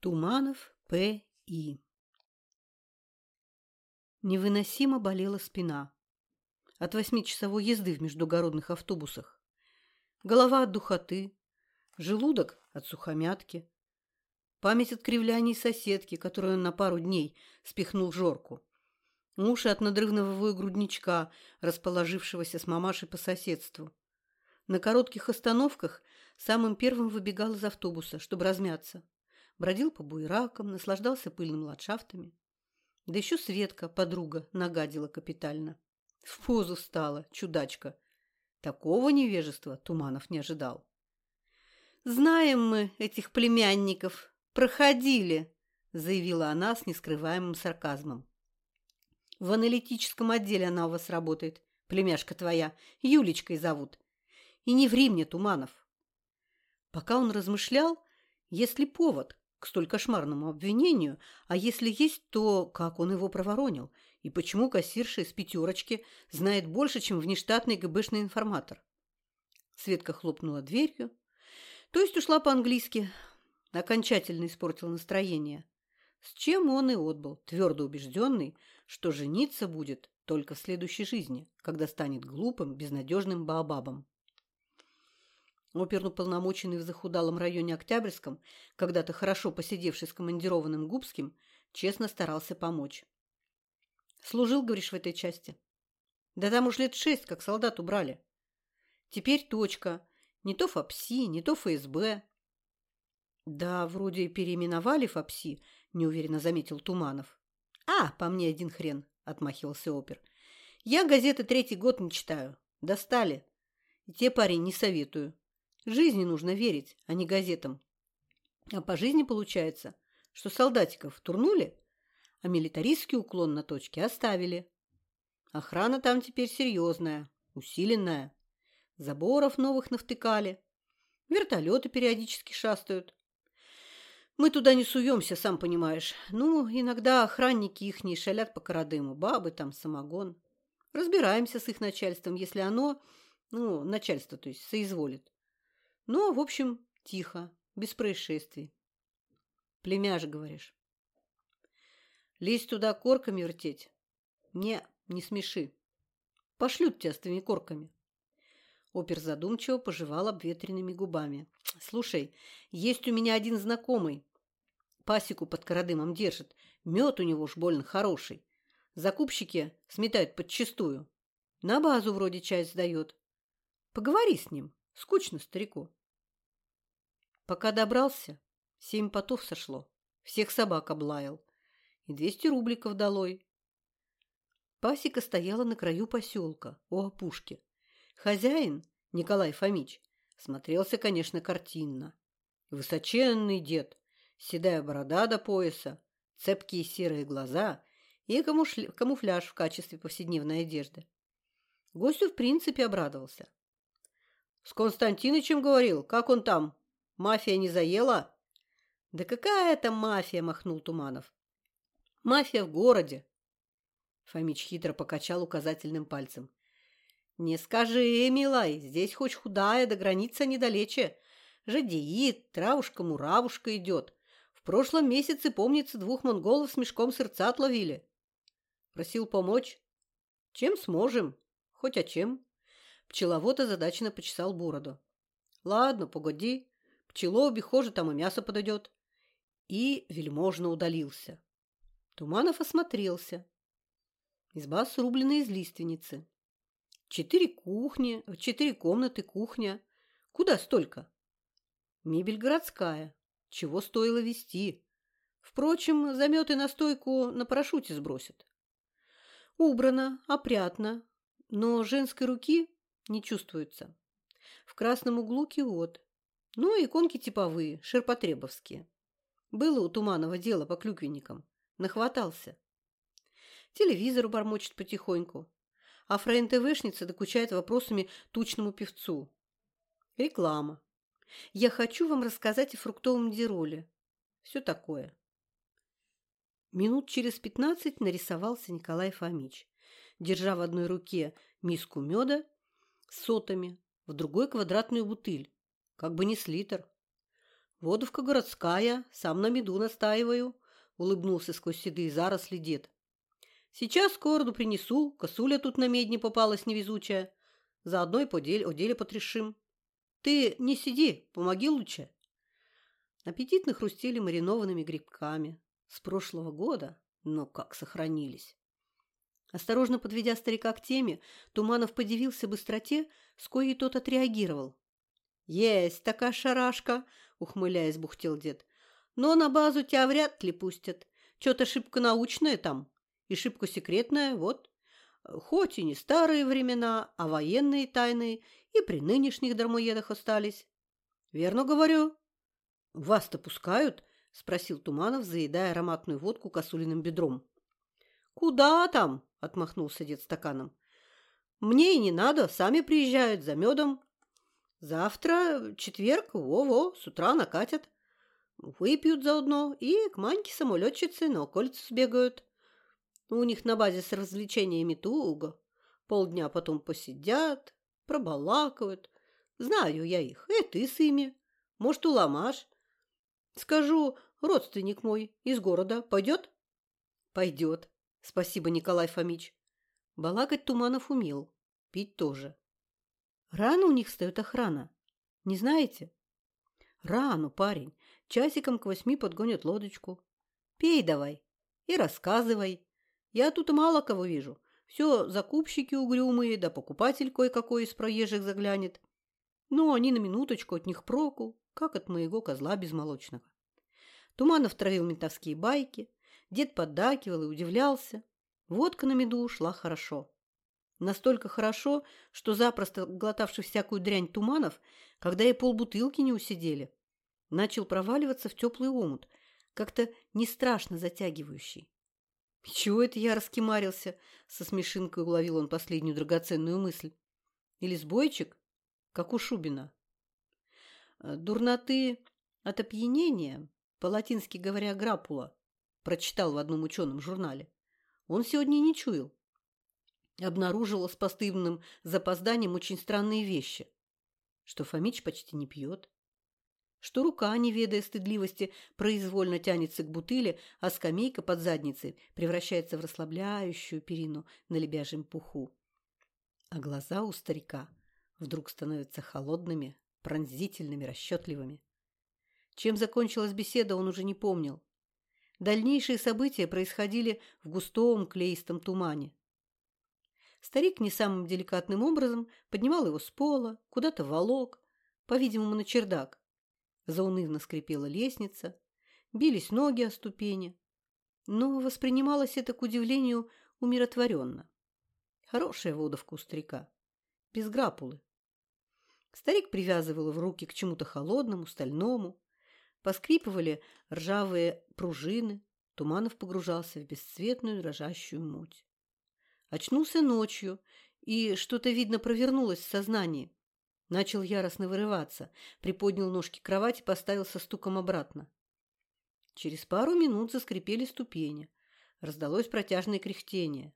Туманов П.И. Невыносимо болела спина от восьмичасовой езды в междугородных автобусах. Голова от духоты, желудок от сухомятки, память от кривляний соседки, которую он на пару дней спихнул Жорку, уши от надрывного воя грудничка, расположившегося с мамашей по соседству. На коротких остановках самым первым выбегал из автобуса, чтобы размяться. Бродил по буеракам, наслаждался пыльными ландшафтами. Да еще Светка, подруга, нагадила капитально. В позу стала, чудачка. Такого невежества Туманов не ожидал. «Знаем мы этих племянников. Проходили», – заявила она с нескрываемым сарказмом. «В аналитическом отделе она у вас работает, племяшка твоя. Юлечкой зовут. И не ври мне, Туманов». Пока он размышлял, есть ли повод к столь кошмарному обвинению, а если есть, то как он его проворонил, и почему кассирша из пятерочки знает больше, чем внештатный ГБшный информатор. Светка хлопнула дверью, то есть ушла по-английски, окончательно испортил настроение, с чем он и отбыл, твердо убежденный, что жениться будет только в следующей жизни, когда станет глупым, безнадежным баобабом. Оперуполномоченный в захудалом районе Октябрьском, когда-то хорошо посидевший с командированным Губским, честно старался помочь. «Служил, говоришь, в этой части?» «Да там уж лет шесть, как солдат убрали. Теперь точка. Не то ФАПСИ, не то ФСБ». «Да, вроде переименовали ФАПСИ», – неуверенно заметил Туманов. «А, по мне один хрен», – отмахивался опер. «Я газеты третий год не читаю. Достали. И те, парень, не советую. Жизни нужно верить, а не газетам. А по жизни получается, что солдатиков турнули, а милитаристский уклон на точке оставили. Охрана там теперь серьезная, усиленная. Заборов новых навтыкали. Вертолеты периодически шастают. Мы туда не суемся, сам понимаешь. Ну, иногда охранники их не шалят по Карадыму, бабы там, самогон. Разбираемся с их начальством, если оно, ну, начальство, то есть, соизволит. Ну, в общем, тихо, без происшествий. Племяш, говоришь. Лезть туда корками вертеть? Не, не смеши. Пошлют тебя с твоими корками. Опер задумчиво пожевал обветренными губами. Слушай, есть у меня один знакомый. Пасеку под Карадымом держит. Мед у него уж больно хороший. Закупщики сметают подчистую. На базу вроде часть сдает. Поговори с ним. Скучно старику. Пока добрался, семь потов сошло. Всех собак облаял. И двести рубликов долой. Пасека стояла на краю поселка, у опушки. Хозяин, Николай Фомич, смотрелся, конечно, картинно. Высоченный дед, седая борода до пояса, цепкие серые глаза и камуфляж в качестве повседневной одежды. Гостю в принципе обрадовался. С Константинычем говорил, как он там, Мафия не заела? Да какая это мафия, махнул Туманов. Мафия в городе. Фомич хитро покачал указательным пальцем. Не скажи, милай, здесь хоть худая, до границы недалече. Жадеит, травушка-муравушка идет. В прошлом месяце, помнится, двух монголов с мешком сырца отловили. Просил помочь. Чем сможем? Хоть о чем. Пчеловод озадаченно почесал бороду. Ладно, погоди. Пчело обихоже, там и мясо подойдет. И вельможно удалился. Туманов осмотрелся. Изба срублена из лиственницы. Четыре кухни, четыре комнаты, кухня. Куда столько? Мебель городская. Чего стоило вести? Впрочем, заметы на стойку на парашюте сбросят. Убрано, опрятно, но женской руки не чувствуется. В красном углу киот. Ну, и иконки типовые, ширпотребовские. Было у Туманова дело по клюквенникам. Нахватался. Телевизор бормочет потихоньку. А фрейн-ТВшница докучает вопросами тучному певцу. Реклама. Я хочу вам рассказать о фруктовом дироле. Все такое. Минут через пятнадцать нарисовался Николай Фомич, держа в одной руке миску меда с сотами, в другой квадратную бутыль как бы не слитер. Водовка городская, сам на меду настаиваю, улыбнулся сквозь седые заросли дед. Сейчас городу принесу, косуля тут на медне попалась невезучая. Заодно и по деле, о деле потрешим. Ты не сиди, помоги лучше. Аппетитно хрустели маринованными грибками. С прошлого года, но как сохранились. Осторожно подведя старика к теме, Туманов подивился быстроте, с коей тот отреагировал. «Есть такая шарашка!» — ухмыляясь, бухтел дед. «Но на базу тебя вряд ли пустят. Что-то шибко научное там и шибко секретное, вот. Хоть и не старые времена, а военные тайны и при нынешних дармоедах остались. Верно говорю?» «Вас-то пускают?» – спросил Туманов, заедая ароматную водку косулиным бедром. «Куда там?» – отмахнулся дед стаканом. «Мне и не надо, сами приезжают за медом. Завтра четверг, во-во, с утра накатят. Выпьют заодно и к Маньке-самолетчице на окольцу сбегают. У них на базе с развлечениями туго. Полдня потом посидят, пробалакают. Знаю я их, и ты с ими. Может, уломашь. Скажу, родственник мой из города пойдет? Пойдет. Спасибо, Николай Фомич. Балакать Туманов умел, пить тоже. Рано у них встает охрана. Не знаете? Рано, парень. Часиком к восьми подгонят лодочку. Пей давай и рассказывай. Я тут мало кого вижу. Все закупщики угрюмые, да покупатель кое-какой из проезжих заглянет. Но они на минуточку от них проку как от моего козла безмолочного. Туманов травил ментовские байки, дед поддакивал и удивлялся. Водка на меду ушла хорошо. Настолько хорошо, что запросто глотавший всякую дрянь Туманов, когда и полбутылки не усидели, начал проваливаться в теплый омут, как-то не страшно затягивающий. «Чего это я раскимарился?» — со смешинкой уловил он последнюю драгоценную мысль. «Или сбойчик, как у Шубина?» Э, дурноты от опьянения, по-латински говоря, грапула, прочитал в одном ученом журнале. Он сегодня не чуял. Обнаружила с постыдным запозданием очень странные вещи. Что Фомич почти не пьет. Что рука, не ведая стыдливости, произвольно тянется к бутыле, а скамейка под задницей превращается в расслабляющую перину на лебяжьем пуху. А глаза у старика вдруг становятся холодными, пронзительными, расчетливыми. Чем закончилась беседа, он уже не помнил. Дальнейшие события происходили в густом клеистом тумане. Старик не самым деликатным образом поднимал его с пола, куда-то волок, по-видимому, на чердак. Заунывно скрипела лестница, бились ноги о ступени. Но воспринималось это, к удивлению, умиротворенно. Хорошая водовка у старика, без грапулы. Старик привязывал в руки к чему-то холодному, стальному. Поскрипывали ржавые пружины. Туманов погружался в бесцветную дрожащую муть. Очнулся ночью, и что-то, видно, провернулось в сознании. Начал яростно вырываться, приподнял ножки кровати поставил со стуком обратно. Через пару минут заскрипели ступени. Раздалось протяжное кряхтение.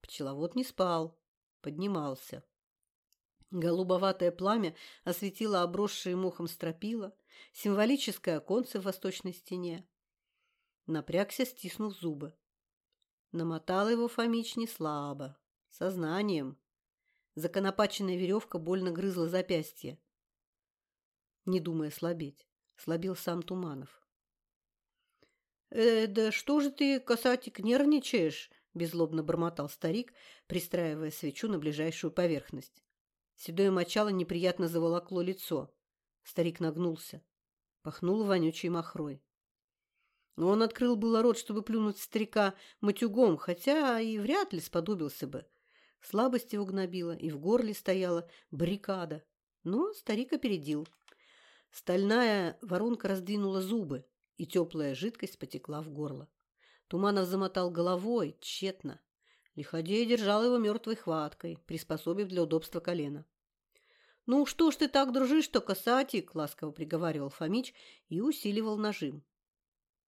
Пчеловод не спал, поднимался. Голубоватое пламя осветило обросшие мухом стропила, символическое оконце в восточной стене. Напрягся, стиснув зубы. Намотал его Фомич не слабо, сознанием. Законопаченная веревка больно грызла запястье. Не думая слабеть, слабил сам Туманов. «Э, да что же ты, касатик, нервничаешь?» – беззлобно бормотал старик, пристраивая свечу на ближайшую поверхность. Седое мочало неприятно заволокло лицо. Старик нагнулся. Пахнул вонючей махрой. Но он открыл было рот, чтобы плюнуть старика матюгом, хотя и вряд ли сподобился бы. Слабость его гнобила, и в горле стояла баррикада. Но старик опередил. Стальная воронка раздвинула зубы, и теплая жидкость потекла в горло. Туманов замотал головой, тщетно. Лиходей держал его мертвой хваткой, приспособив для удобства колена. «Ну что ж ты так дружишь-то, касатик?» – ласково приговаривал Фомич и усиливал нажим.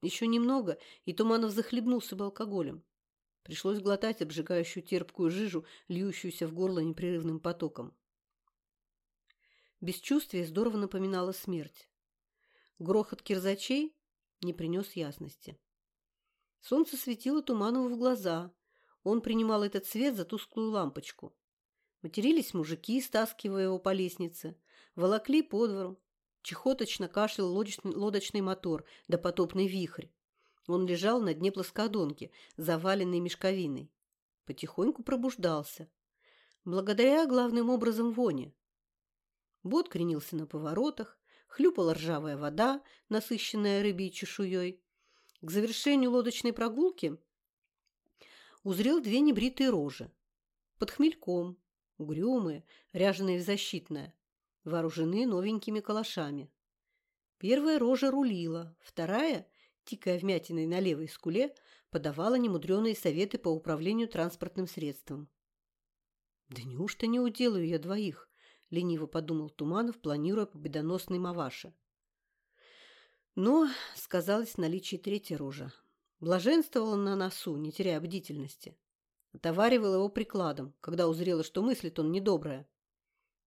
Еще немного, и Туманов захлебнулся бы алкоголем. Пришлось глотать обжигающую терпкую жижу, льющуюся в горло непрерывным потоком. Бесчувствие здорово напоминало смерть. Грохот кирзачей не принес ясности. Солнце светило Туманову в глаза. Он принимал этот свет за тусклую лампочку. Матерились мужики, стаскивая его по лестнице. Волокли по двору. Чехоточно кашлял лодочный, лодочный мотор да потопный вихрь. Он лежал на дне плоскодонки, заваленной мешковиной. Потихоньку пробуждался. Благодаря главным образом воне. Бот кренился на поворотах, хлюпала ржавая вода, насыщенная рыбьей чешуей. К завершению лодочной прогулки узрел две небритые рожи. Под хмельком, угрюмые, ряженые в защитное, вооружены новенькими калашами. Первая рожа рулила, вторая, тикая вмятиной на левой скуле, подавала немудреные советы по управлению транспортным средством. «Да неужто не уделаю я двоих?» – лениво подумал Туманов, планируя победоносный Маваши. Но сказалось наличие третьей рожи. Блаженствовала на носу, не теряя бдительности. Отоваривала его прикладом, когда узрела, что мыслит он недоброе.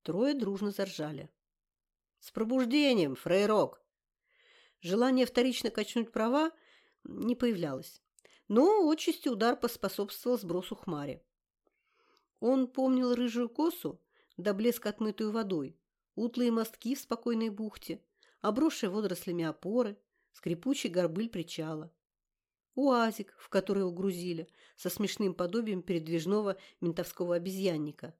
Трое дружно заржали. «С пробуждением, фрейрок!» Желание вторично качнуть права не появлялось. Но отчасти удар поспособствовал сбросу хмари. Он помнил рыжую косу, до блеска отмытую водой, утлые мостки в спокойной бухте, обросшие водорослями опоры, скрипучий горбыль причала. Уазик, в который угрузили, со смешным подобием передвижного ментовского обезьянника.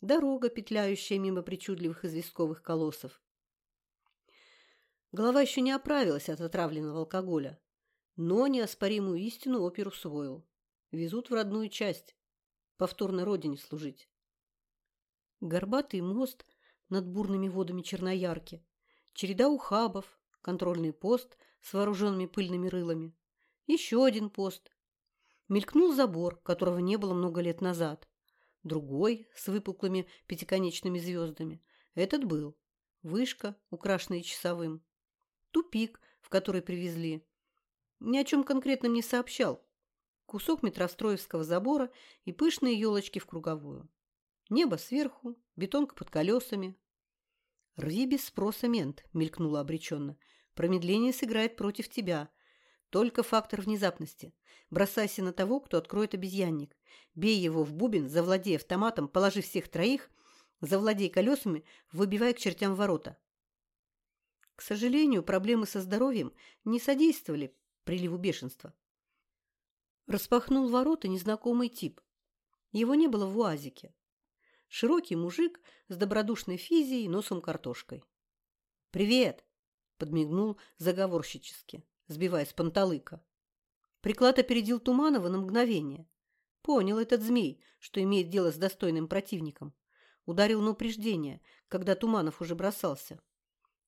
Дорога, петляющая мимо причудливых известковых колоссов. Голова еще не оправилась от отравленного алкоголя, но неоспоримую истину оперу усвоил. Везут в родную часть, повторно родине служить. Горбатый мост над бурными водами Черноярки, череда ухабов, контрольный пост с вооруженными пыльными рылами, еще один пост. Мелькнул забор, которого не было много лет назад. Другой с выпуклыми пятиконечными звездами. Этот был. Вышка, украшенная часовым. Тупик, в который привезли. Ни о чем конкретном не сообщал. Кусок метростроевского забора и пышные елочки в круговую. Небо сверху, бетонка под колесами. «Рви без спроса, мент», — мелькнула обреченно. «Промедление сыграет против тебя. Только фактор внезапности. Бросайся на того, кто откроет обезьянник. Бей его в бубен, завладей автоматом, положи всех троих, завладей колесами, выбивай к чертям ворота». К сожалению, проблемы со здоровьем не содействовали приливу бешенства. Распахнул ворота незнакомый тип. Его не было в УАЗике. Широкий мужик с добродушной физией и носом картошкой. «Привет!» – подмигнул заговорщически, сбивая с панталыка. Приклад опередил Туманова на мгновение. Понял этот змей, что имеет дело с достойным противником. Ударил на упреждение, когда Туманов уже бросался.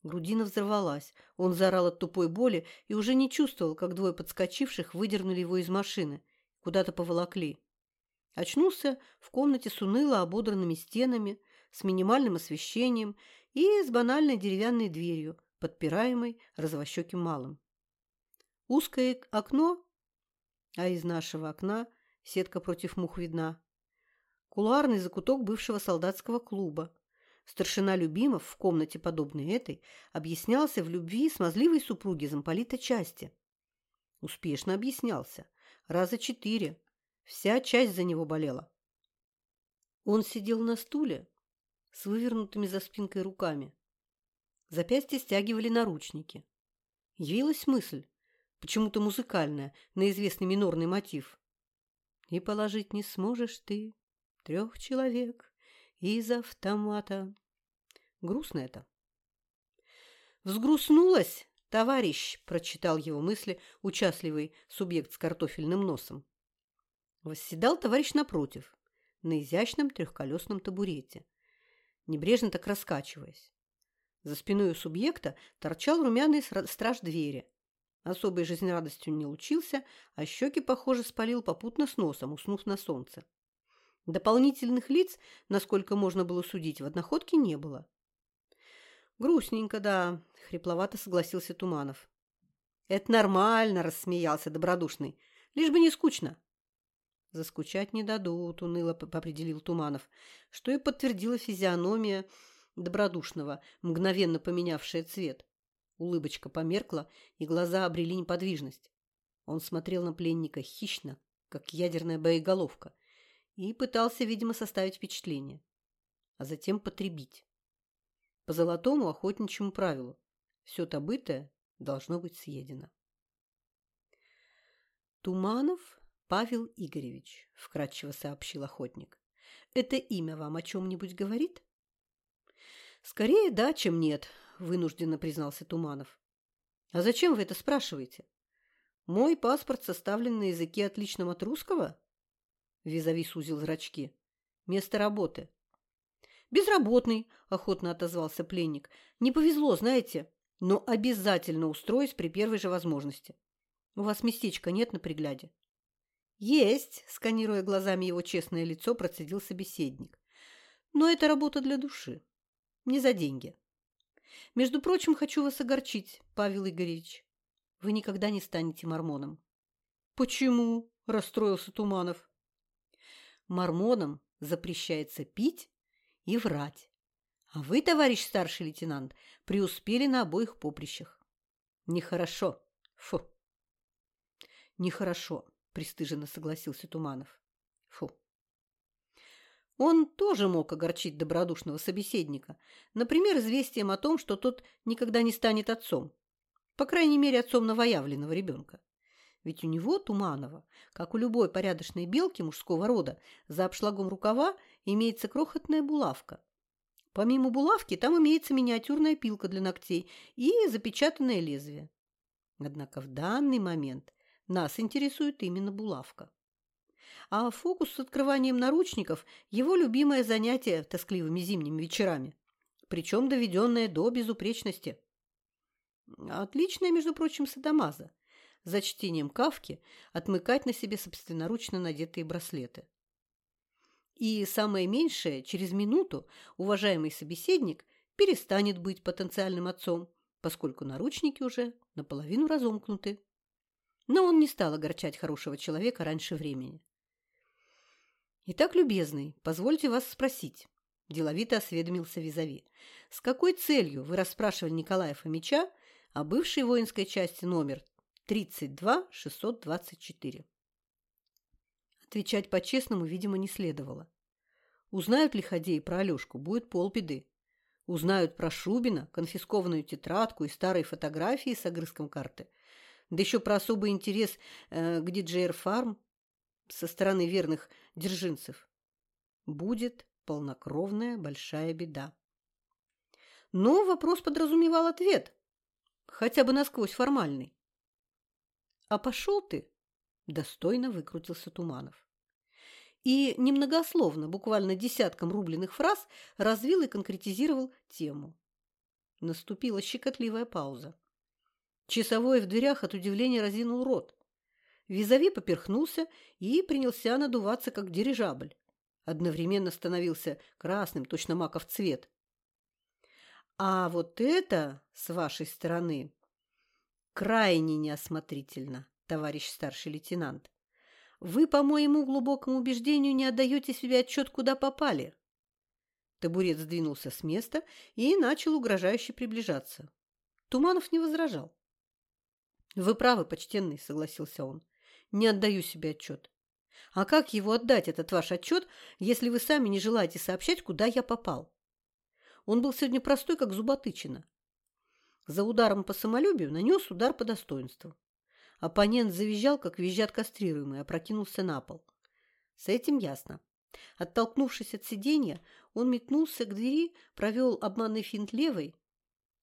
Грудина взорвалась. Он заорал от тупой боли и уже не чувствовал, как двое подскочивших выдернули его из машины. Куда-то поволокли. Очнулся в комнате с уныло ободранными стенами, с минимальным освещением и с банальной деревянной дверью, подпираемой развощеким малым. Узкое окно, а из нашего окна сетка против мух видна. Кулуарный закуток бывшего солдатского клуба. Старшина Любимов в комнате, подобной этой, объяснялся в любви смазливой супруге замполита части. Успешно объяснялся. Раза четыре, Вся часть за него болела. Он сидел на стуле с вывернутыми за спинкой руками. Запястья стягивали наручники. Явилась мысль, почему-то музыкальная, на известный минорный мотив. «И положить не сможешь ты трех человек из автомата». Грустно это. «Взгрустнулась, товарищ!» – прочитал его мысли участливый субъект с картофельным носом. Восседал товарищ напротив, на изящном трехколесном табурете, небрежно так раскачиваясь. За спиной у субъекта торчал румяный страж двери. Особой жизнерадостью не учился, а щеки, похоже, спалил попутно с носом, уснув на солнце. Дополнительных лиц, насколько можно было судить, в одноходке не было. «Грустненько, да», — хрипловато согласился Туманов. «Это нормально», — рассмеялся добродушный. «Лишь бы не скучно». «Заскучать не дадут», – уныло определил Туманов, что и подтвердила физиономия добродушного, мгновенно поменявшая цвет. Улыбочка померкла, и глаза обрели неподвижность. Он смотрел на пленника хищно, как ядерная боеголовка, и пытался, видимо, составить впечатление, а затем потребить. По золотому охотничьему правилу все добытое должно быть съедено. «Туманов Павел Игоревич», – вкратчиво сообщил охотник. «Это имя вам о чем-нибудь говорит?» «Скорее да, чем нет», – вынужденно признался Туманов. «А зачем вы это спрашиваете? Мой паспорт составлен на языке отличном от русского?» Визави сузил зрачки. «Место работы». «Безработный», – охотно отозвался пленник. «Не повезло, знаете, но обязательно устроюсь при первой же возможности. У вас местечка нет на пригляде?» «Есть», – сканируя глазами его честное лицо, процедил собеседник. «Но это работа для души. Не за деньги. Между прочим, хочу вас огорчить, Павел Игоревич. Вы никогда не станете мормоном. Почему? Расстроился Туманов. Мормонам запрещается пить и врать. А вы, товарищ старший лейтенант, преуспели на обоих поприщах. Нехорошо. Фу. Нехорошо, пристыженно согласился Туманов. Он тоже мог огорчить добродушного собеседника, например, известием о том, что тот никогда не станет отцом, по крайней мере, отцом новоявленного ребенка. Ведь у него, Туманова, как у любой порядочной белки мужского рода, за обшлагом рукава имеется крохотная булавка. Помимо булавки там имеется миниатюрная пилка для ногтей и запечатанное лезвие. Однако в данный момент нас интересует именно булавка а фокус с открыванием наручников – его любимое занятие тоскливыми зимними вечерами, причем доведенное до безупречности. Отличная, между прочим, садомаза. За чтением кавки отмыкать на себе собственноручно надетые браслеты. И самое меньшее, через минуту уважаемый собеседник перестанет быть потенциальным отцом, поскольку наручники уже наполовину разомкнуты. Но он не стал огорчать хорошего человека раньше времени. «Итак, любезный, позвольте вас спросить», – деловито осведомился Визави. «С какой целью вы расспрашивали Николая Фомича о бывшей воинской части номер 32624?» Отвечать по-честному, видимо, не следовало. Узнают ли ходеи про Алешку, будет полбеды. Узнают про Шубина, конфискованную тетрадку и старые фотографии с огрызком карты. Да еще про особый интерес э, к диджеер Фарм со стороны верных держинцев, будет полнокровная большая беда. Но вопрос подразумевал ответ, хотя бы насквозь формальный. «А пошел ты!» – достойно выкрутился Туманов. И немногословно, буквально десятком рубленых фраз, развил и конкретизировал тему. Наступила щекотливая пауза. Часовой в дверях от удивления разинул рот. Визави поперхнулся и принялся надуваться, как дирижабль. Одновременно становился красным, точно маков цвет. А вот это, с вашей стороны, крайне неосмотрительно, товарищ старший лейтенант. Вы, по моему глубокому убеждению, не отдаете себе отчет, куда попали. Табурет сдвинулся с места и начал угрожающе приближаться. Туманов не возражал. «Вы правы, почтенный», — согласился он не отдаю себе отчет. А как его отдать, этот ваш отчет, если вы сами не желаете сообщать, куда я попал? Он был сегодня простой, как зуботычина. За ударом по самолюбию нанес удар по достоинству. Оппонент завизжал, как визжат кастрируемые, опрокинулся на пол. С этим ясно. Оттолкнувшись от сиденья, он метнулся к двери, провел обманный финт левой.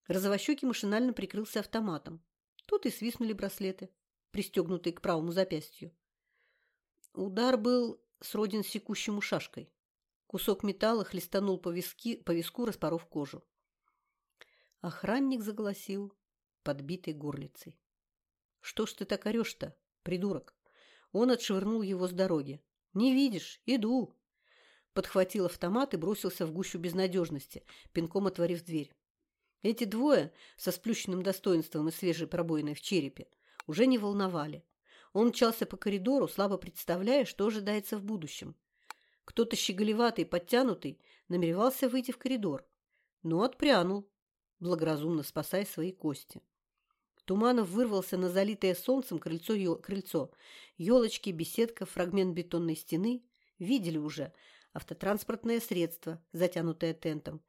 Розовощекий машинально прикрылся автоматом. Тут и свистнули браслеты пристегнутый к правому запястью. Удар был сроден секущему шашкой. Кусок металла хлестанул по, виски, по виску, распоров кожу. Охранник заголосил подбитой горлицей. «Что ж ты так орешь-то, придурок?» Он отшвырнул его с дороги. «Не видишь? Иду!» Подхватил автомат и бросился в гущу безнадежности, пинком отворив дверь. Эти двое, со сплющенным достоинством и свежей пробоиной в черепе, уже не волновали. Он мчался по коридору, слабо представляя, что ожидается в будущем. Кто-то щеголеватый, подтянутый, намеревался выйти в коридор, но отпрянул, благоразумно спасая свои кости. Туманов вырвался на залитое солнцем крыльцо, ё... крыльцо. Елочки, беседка, фрагмент бетонной стены. Видели уже. Автотранспортное средство, затянутое тентом.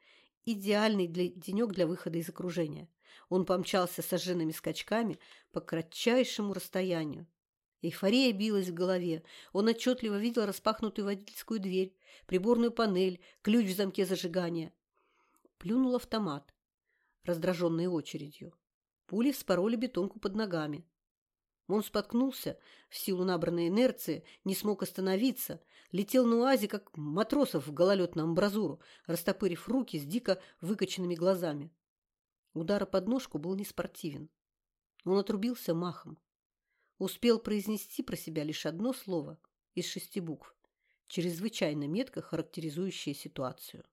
Идеальный для... денек для выхода из окружения. Он помчался сожженными скачками по кратчайшему расстоянию. Эйфория билась в голове. Он отчетливо видел распахнутую водительскую дверь, приборную панель, ключ в замке зажигания. Плюнул автомат, раздраженный очередью. Пули вспороли бетонку под ногами. Он споткнулся, в силу набранной инерции, не смог остановиться, летел на уазе, как матросов в гололед амбразуру, растопырив руки с дико выкоченными глазами. Удар под ножку был неспортивен. Он отрубился махом. Успел произнести про себя лишь одно слово из шести букв, чрезвычайно метко характеризующее ситуацию.